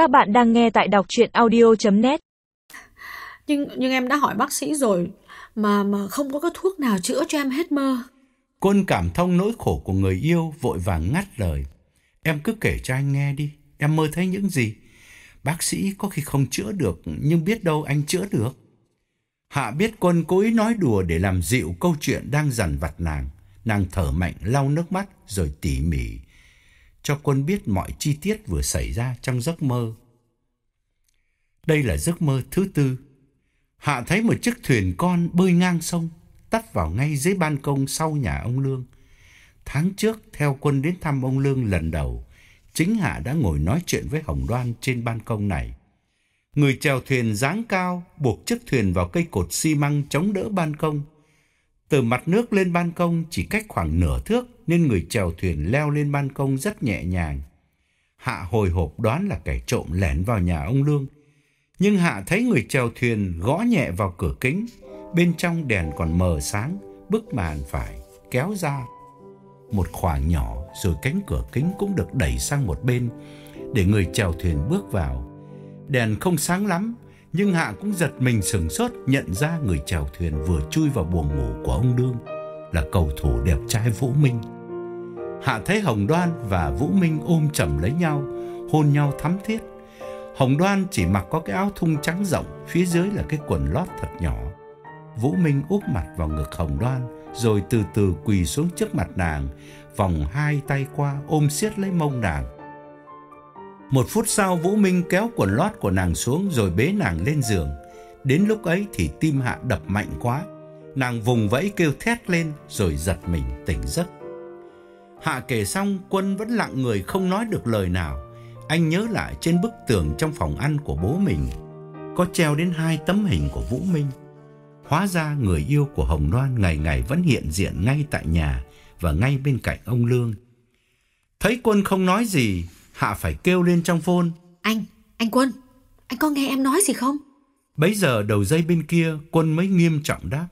Các bạn đang nghe tại đọc chuyện audio.net Nhưng nhưng em đã hỏi bác sĩ rồi mà mà không có cái thuốc nào chữa cho em hết mơ. Quân cảm thông nỗi khổ của người yêu vội vàng ngắt lời. Em cứ kể cho anh nghe đi, em mơ thấy những gì? Bác sĩ có khi không chữa được, nhưng biết đâu anh chữa được. Hạ biết Quân cố ý nói đùa để làm dịu câu chuyện đang dằn vặt nàng. Nàng thở mạnh lau nước mắt rồi tỉ mỉ cho Quân biết mọi chi tiết vừa xảy ra trong giấc mơ. Đây là giấc mơ thứ tư. Hạ thấy một chiếc thuyền con bơi ngang sông, tắt vào ngay dưới ban công sau nhà ông Lương. Tháng trước, theo Quân đến thăm ông Lương lần đầu, chính Hạ đã ngồi nói chuyện với Hồng Đoan trên ban công này. Người chèo thuyền dáng cao buộc chiếc thuyền vào cây cột xi măng chống đỡ ban công. Từ mặt nước lên ban công chỉ cách khoảng nửa thước nên người chèo thuyền leo lên ban công rất nhẹ nhàng. Hạ hồi hộp đoán là kẻ trộm lẻn vào nhà ông Lương. Nhưng Hạ thấy người chèo thuyền gõ nhẹ vào cửa kính, bên trong đèn còn mờ sáng, bức màn phải kéo ra một khoảng nhỏ rồi cánh cửa kính cũng được đẩy sang một bên để người chèo thuyền bước vào. Đèn không sáng lắm, nhưng Hạ cũng giật mình sửng sốt nhận ra người chèo thuyền vừa chui vào buồng ngủ của ông đương là cầu thủ đẹp trai Vũ Minh. Hạ thấy Hồng Đoan và Vũ Minh ôm chầm lấy nhau, hôn nhau thắm thiết. Hồng Đoan chỉ mặc có cái áo thun trắng rộng, phía dưới là cái quần lót thật nhỏ. Vũ Minh úp mặt vào ngực Hồng Đoan, rồi từ từ quỳ xuống trước mặt nàng, vòng hai tay qua ôm siết lấy mông nàng. Một phút sau Vũ Minh kéo quần lót của nàng xuống rồi bế nàng lên giường. Đến lúc ấy thì tim Hạ đập mạnh quá. Nàng vùng vẫy kêu thét lên rồi giật mình tỉnh giấc. Hạ kể xong quân vẫn lặng người không nói được lời nào. Anh nhớ lại trên bức tường trong phòng ăn của bố mình có treo đến hai tấm hình của Vũ Minh. Hóa ra người yêu của Hồng Loan ngày ngày vẫn hiện diện ngay tại nhà và ngay bên cạnh ông Lương. Thấy quân không nói gì, Hạ phải kêu lên trong phone. Anh, anh Quân, anh có nghe em nói gì không? Bấy giờ đầu dây bên kia quân mới nghiêm trọng đáp.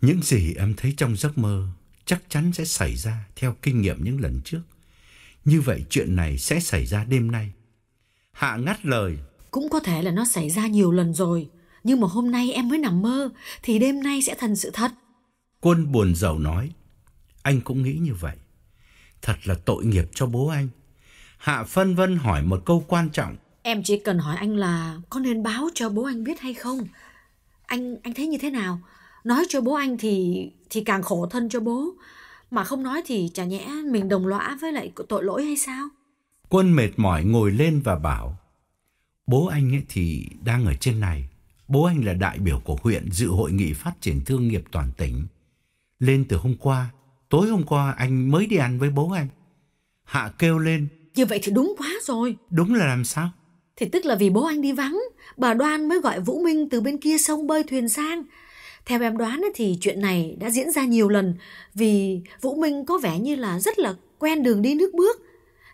Những gì em thấy trong giấc mơ chắc chắn sẽ xảy ra theo kinh nghiệm những lần trước. Như vậy chuyện này sẽ xảy ra đêm nay. Hạ ngắt lời. Cũng có thể là nó xảy ra nhiều lần rồi. Nhưng mà hôm nay em mới nằm mơ thì đêm nay sẽ thành sự thật. Quân buồn rầu nói. Anh cũng nghĩ như vậy. Thật là tội nghiệp cho bố anh. Hạ phân vân hỏi một câu quan trọng. Em chỉ cần hỏi anh là có nên báo cho bố anh biết hay không? Anh anh thấy như thế nào? Nói cho bố anh thì thì càng khổ thân cho bố. Mà không nói thì chả nhẽ mình đồng lõa với lại tội lỗi hay sao? Quân mệt mỏi ngồi lên và bảo. Bố anh ấy thì đang ở trên này. Bố anh là đại biểu của huyện dự hội nghị phát triển thương nghiệp toàn tỉnh. Lên từ hôm qua, tối hôm qua anh mới đi ăn với bố anh. Hạ kêu lên. Như vậy thì đúng quá rồi. Đúng là làm sao? Thì tức là vì bố anh đi vắng, bà Đoan mới gọi Vũ Minh từ bên kia sông bơi thuyền sang. Theo em đoán thì chuyện này đã diễn ra nhiều lần vì Vũ Minh có vẻ như là rất là quen đường đi nước bước.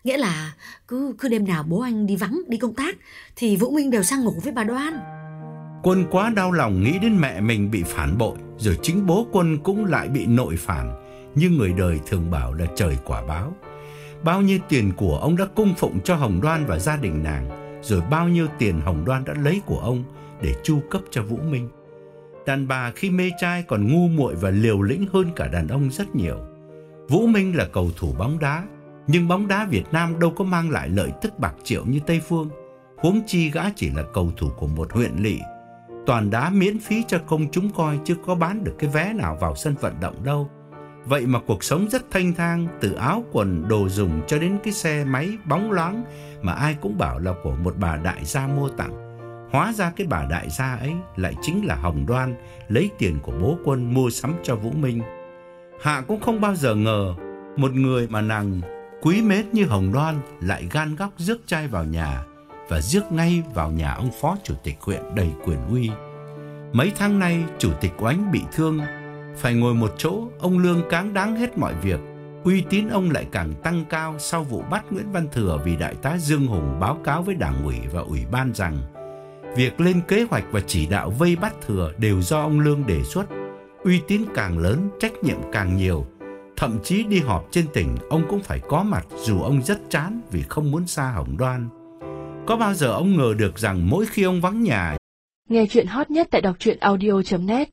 Nghĩa là cứ cứ đêm nào bố anh đi vắng, đi công tác thì Vũ Minh đều sang ngủ với bà Đoan. Quân quá đau lòng nghĩ đến mẹ mình bị phản bội, rồi chính bố Quân cũng lại bị nội phản, như người đời thường bảo là trời quả báo. Bao nhiêu tiền của ông đã cung phụng cho Hồng Đoan và gia đình nàng, rồi bao nhiêu tiền Hồng Đoan đã lấy của ông để chu cấp cho Vũ Minh. Đàn bà khi mê trai còn ngu muội và liều lĩnh hơn cả đàn ông rất nhiều. Vũ Minh là cầu thủ bóng đá, nhưng bóng đá Việt Nam đâu có mang lại lợi tức bạc triệu như Tây Phương. Huống chi gã chỉ là cầu thủ của một huyện lỵ, toàn đá miễn phí cho công chúng coi chứ có bán được cái vé nào vào sân vận động đâu. Vậy mà cuộc sống rất thanh thang, từ áo quần, đồ dùng cho đến cái xe máy bóng loáng mà ai cũng bảo là của một bà đại gia mua tặng. Hóa ra cái bà đại gia ấy lại chính là Hồng Đoan lấy tiền của bố quân mua sắm cho Vũ Minh. Hạ cũng không bao giờ ngờ một người mà nàng quý mến như Hồng Đoan lại gan góc rước trai vào nhà và rước ngay vào nhà ông phó chủ tịch huyện đầy quyền uy. Mấy tháng nay chủ tịch oánh bị thương, phải ngồi một chỗ, ông Lương cáng đáng hết mọi việc. Uy tín ông lại càng tăng cao sau vụ bắt Nguyễn Văn Thừa vì đại tá Dương Hùng báo cáo với đảng ủy và ủy ban rằng Việc lên kế hoạch và chỉ đạo vây bắt thừa đều do ông Lương đề xuất. Uy tín càng lớn, trách nhiệm càng nhiều. Thậm chí đi họp trên tỉnh, ông cũng phải có mặt dù ông rất chán vì không muốn xa Hồng Đoan. Có bao giờ ông ngờ được rằng mỗi khi ông vắng nhà, Nghe chuyện hot nhất tại đọc truyện audio.net